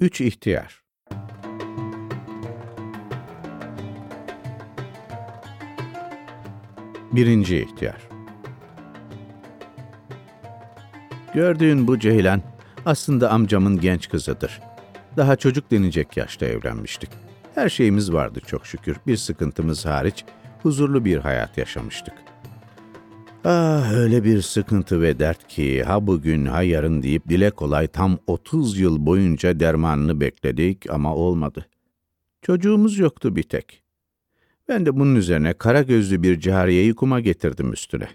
Üç ihtiyar. Birinci ihtiyar. Gördüğün bu Ceylan aslında amcamın genç kızıdır. Daha çocuk denecek yaşta evlenmiştik. Her şeyimiz vardı çok şükür. Bir sıkıntımız hariç huzurlu bir hayat yaşamıştık. Ah öyle bir sıkıntı ve dert ki ha bugün ha yarın deyip dile kolay tam 30 yıl boyunca dermanını bekledik ama olmadı. Çocuğumuz yoktu bir tek. Ben de bunun üzerine kara gözlü bir cariyeyi kuma getirdim üstüne.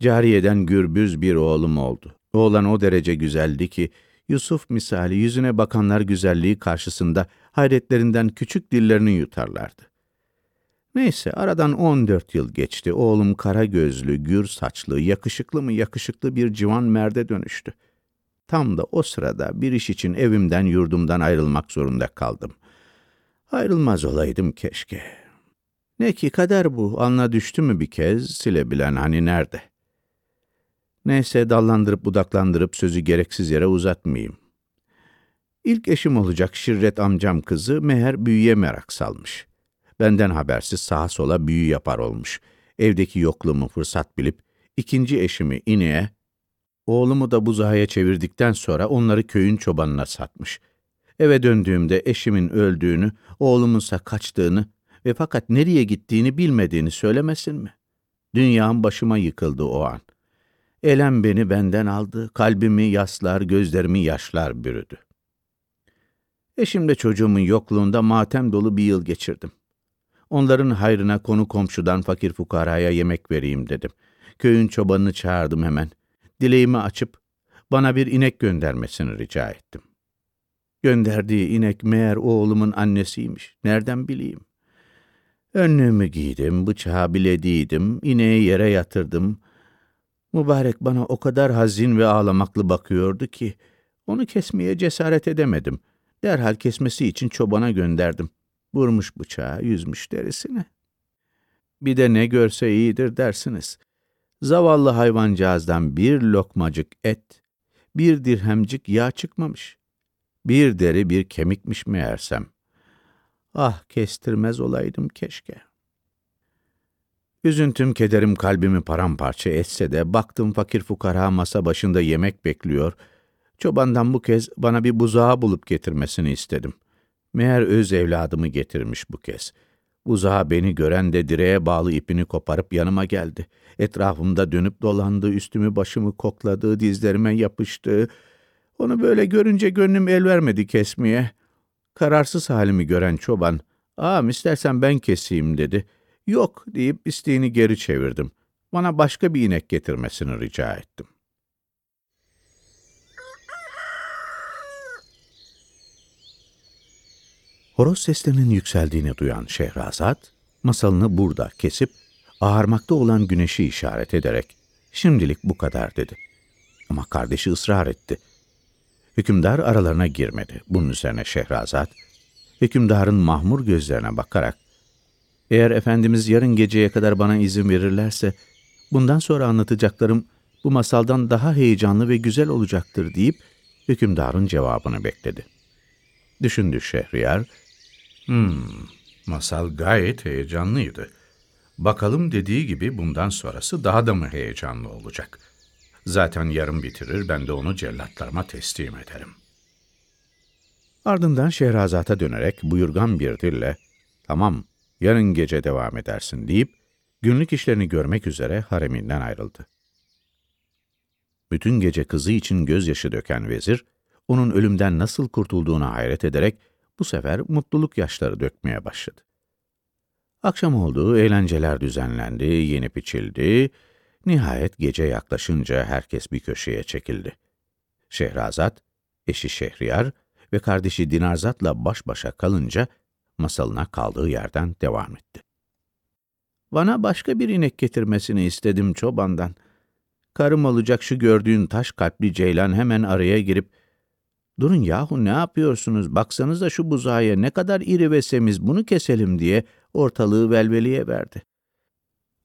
Cariyeden gürbüz bir oğlum oldu. Oğlan o derece güzeldi ki Yusuf misali yüzüne bakanlar güzelliği karşısında hayretlerinden küçük dillerini yutarlardı. Neyse aradan 14 yıl geçti. Oğlum kara gözlü, gür saçlı, yakışıklı mı yakışıklı bir civan merde dönüştü. Tam da o sırada bir iş için evimden yurdumdan ayrılmak zorunda kaldım. Ayrılmaz olaydım keşke. Ne ki kader bu, anla düştü mü bir kez, silebilen hani nerede? Neyse dallandırıp budaklandırıp sözü gereksiz yere uzatmayayım. İlk eşim olacak Şirret amcam kızı meğer büyüye merak salmış. Benden habersiz sağa sola büyü yapar olmuş. Evdeki yokluğumu fırsat bilip ikinci eşimi ineğe, oğlumu da buzağıya çevirdikten sonra onları köyün çobanına satmış. Eve döndüğümde eşimin öldüğünü, oğlumunsa kaçtığını ve fakat nereye gittiğini bilmediğini söylemesin mi? Dünyam başıma yıkıldı o an. Elem beni benden aldı, kalbimi yaslar, gözlerimi yaşlar bürüdü. Eşimle çocuğumun yokluğunda matem dolu bir yıl geçirdim. Onların hayrına konu komşudan fakir fukaraya yemek vereyim dedim. Köyün çobanını çağırdım hemen. Dileğimi açıp bana bir inek göndermesini rica ettim. Gönderdiği inek meğer oğlumun annesiymiş. Nereden bileyim? Önlüğümü giydim, bıçağı bilediydim, ineği yere yatırdım. Mübarek bana o kadar hazin ve ağlamaklı bakıyordu ki, onu kesmeye cesaret edemedim. Derhal kesmesi için çobana gönderdim. Vurmuş bıçağı, yüzmüş derisine. Bir de ne görse iyidir dersiniz. Zavallı hayvancağızdan bir lokmacık et, bir dirhemcik yağ çıkmamış. Bir deri bir kemikmiş meğersem. Ah kestirmez olaydım keşke. Üzüntüm, kederim kalbimi paramparça etse de baktım fakir fukara masa başında yemek bekliyor. Çobandan bu kez bana bir buzağı bulup getirmesini istedim. Meğer öz evladımı getirmiş bu kez. Buzağı beni gören de direğe bağlı ipini koparıp yanıma geldi. Etrafımda dönüp dolandı, üstümü başımı kokladı, dizlerime yapıştı. Onu böyle görünce gönlüm el vermedi kesmeye. Kararsız halimi gören çoban, ''Ağam istersen ben keseyim.'' dedi. ''Yok.'' deyip isteğini geri çevirdim. Bana başka bir inek getirmesini rica ettim. Horoz seslerinin yükseldiğini duyan Şehrazat, masalını burada kesip, ağarmakta olan güneşi işaret ederek, şimdilik bu kadar dedi. Ama kardeşi ısrar etti. Hükümdar aralarına girmedi. Bunun üzerine Şehrazat, hükümdarın mahmur gözlerine bakarak, eğer Efendimiz yarın geceye kadar bana izin verirlerse, bundan sonra anlatacaklarım bu masaldan daha heyecanlı ve güzel olacaktır deyip, hükümdarın cevabını bekledi. Düşündü Şehriyar, Hmm, masal gayet heyecanlıydı. Bakalım dediği gibi bundan sonrası daha da mı heyecanlı olacak? Zaten yarın bitirir, ben de onu cellatlarıma teslim ederim. Ardından Şehrazat'a dönerek buyurgan bir dille, tamam, yarın gece devam edersin deyip, günlük işlerini görmek üzere hareminden ayrıldı. Bütün gece kızı için gözyaşı döken vezir, onun ölümden nasıl kurtulduğuna hayret ederek, bu sefer mutluluk yaşları dökmeye başladı. Akşam oldu, eğlenceler düzenlendi, yenip içildi. Nihayet gece yaklaşınca herkes bir köşeye çekildi. Şehrazat, eşi Şehriyar ve kardeşi Dinarzat'la baş başa kalınca masalına kaldığı yerden devam etti. Bana başka bir inek getirmesini istedim çobandan. Karım olacak şu gördüğün taş kalpli ceylan hemen araya girip Durun yahu ne yapıyorsunuz? Baksanıza şu buzağıya ne kadar iri ve semiz bunu keselim diye ortalığı velveliye verdi.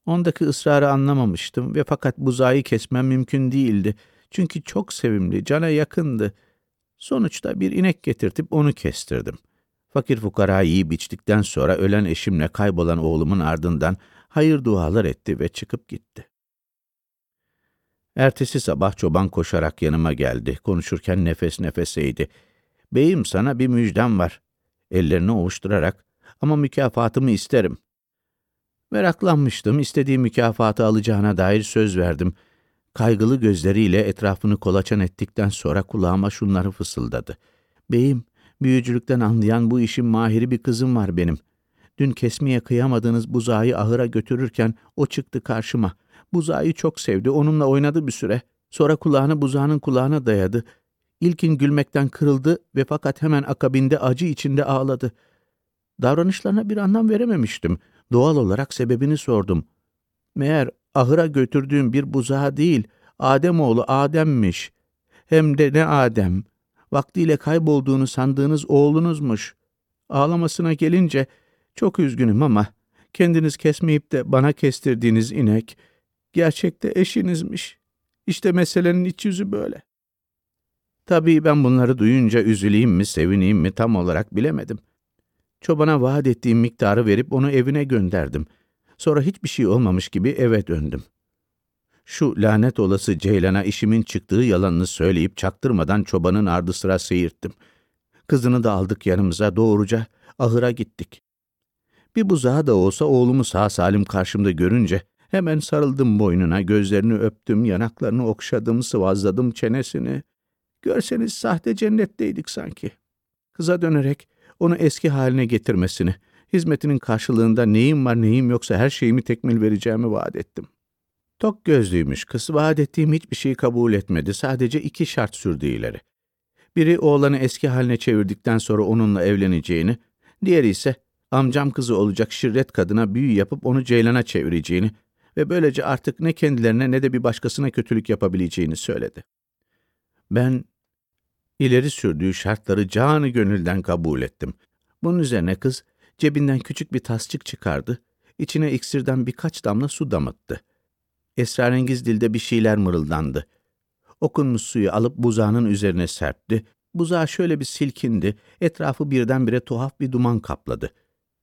Ondaki ısrarı anlamamıştım ve fakat buzağı kesmem mümkün değildi. Çünkü çok sevimli, cana yakındı. Sonuçta bir inek getirtip onu kestirdim. Fakir fukara yiyip içtikten sonra ölen eşimle kaybolan oğlumun ardından hayır dualar etti ve çıkıp gitti. Ertesi sabah çoban koşarak yanıma geldi. Konuşurken nefes nefeseydi. Beyim sana bir müjdem var. Ellerini ovuşturarak ama mükafatımı isterim. Meraklanmıştım. İstediğim mükafatı alacağına dair söz verdim. Kaygılı gözleriyle etrafını kolaçan ettikten sonra kulağıma şunları fısıldadı. Beyim, büyücülükten anlayan bu işin mahiri bir kızım var benim. Dün kesmeye kıyamadığınız buzağı ahıra götürürken o çıktı karşıma. Buzağı çok sevdi, onunla oynadı bir süre. Sonra kulağını buzağının kulağına dayadı. İlkin gülmekten kırıldı ve fakat hemen akabinde acı içinde ağladı. Davranışlarına bir anlam verememiştim. Doğal olarak sebebini sordum. Meğer ahıra götürdüğüm bir buzağı değil, Ademoğlu Adem'miş. Hem de ne Adem. Vaktiyle kaybolduğunu sandığınız oğlunuzmuş. Ağlamasına gelince, çok üzgünüm ama kendiniz kesmeyip de bana kestirdiğiniz inek, gerçekte eşinizmiş. İşte meselenin iç yüzü böyle. Tabii ben bunları duyunca üzüleyim mi, sevineyim mi tam olarak bilemedim. Çobana vaat ettiğim miktarı verip onu evine gönderdim. Sonra hiçbir şey olmamış gibi eve döndüm. Şu lanet olası Ceylan'a işimin çıktığı yalanını söyleyip çaktırmadan çobanın ardı sıra seyirttim. Kızını da aldık yanımıza doğruca ahıra gittik. Bir buzağı da olsa oğlumu sağ salim karşımda görünce hemen sarıldım boynuna, gözlerini öptüm, yanaklarını okşadım, sıvazladım çenesini. Görseniz sahte cennetteydik sanki. Kıza dönerek onu eski haline getirmesini, hizmetinin karşılığında neyim var neyim yoksa her şeyimi tekmil vereceğimi vaat ettim. Tok gözlüymüş kız, vaat ettiğim hiçbir şeyi kabul etmedi, sadece iki şart sürdü ileri. Biri oğlanı eski haline çevirdikten sonra onunla evleneceğini, diğeri ise amcam kızı olacak şirret kadına büyü yapıp onu ceylana çevireceğini ve böylece artık ne kendilerine ne de bir başkasına kötülük yapabileceğini söyledi. Ben ileri sürdüğü şartları canı gönülden kabul ettim. Bunun üzerine kız cebinden küçük bir tasçık çıkardı, içine iksirden birkaç damla su damıttı. Esrarengiz dilde bir şeyler mırıldandı. Okunmuş suyu alıp buzağının üzerine serpti. Buzağı şöyle bir silkindi, etrafı birdenbire tuhaf bir duman kapladı.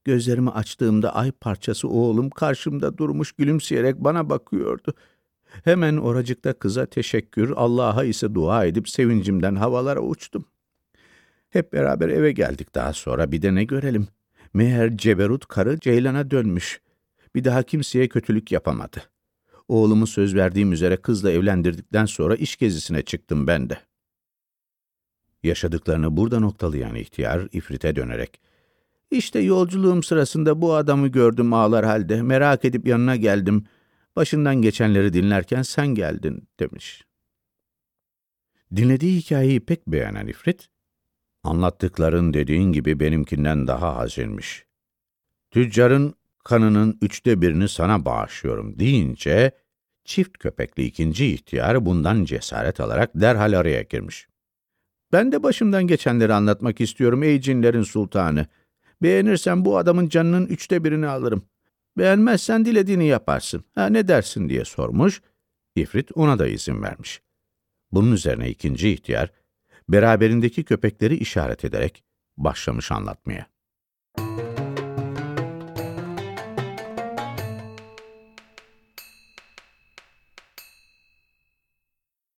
Gözlerimi açtığımda ay parçası oğlum karşımda durmuş gülümseyerek bana bakıyordu.'' Hemen oracıkta kıza teşekkür, Allah'a ise dua edip sevincimden havalara uçtum. Hep beraber eve geldik daha sonra bir de ne görelim. Meğer Ceberut karı Ceylan'a dönmüş. Bir daha kimseye kötülük yapamadı. Oğlumu söz verdiğim üzere kızla evlendirdikten sonra iş gezisine çıktım ben de. Yaşadıklarını burada noktalayan ihtiyar ifrite dönerek, İşte yolculuğum sırasında bu adamı gördüm ağlar halde, merak edip yanına geldim. Başından geçenleri dinlerken sen geldin demiş. Dinlediği hikayeyi pek beğenen İfrit, anlattıkların dediğin gibi benimkinden daha hazinmiş. Tüccarın kanının üçte birini sana bağışlıyorum deyince, çift köpekli ikinci ihtiyar bundan cesaret alarak derhal araya girmiş. Ben de başımdan geçenleri anlatmak istiyorum ey cinlerin sultanı. Beğenirsen bu adamın canının üçte birini alırım. Beğenmezsen dilediğini yaparsın. Ha ne dersin diye sormuş. İfrit ona da izin vermiş. Bunun üzerine ikinci ihtiyar, beraberindeki köpekleri işaret ederek başlamış anlatmaya.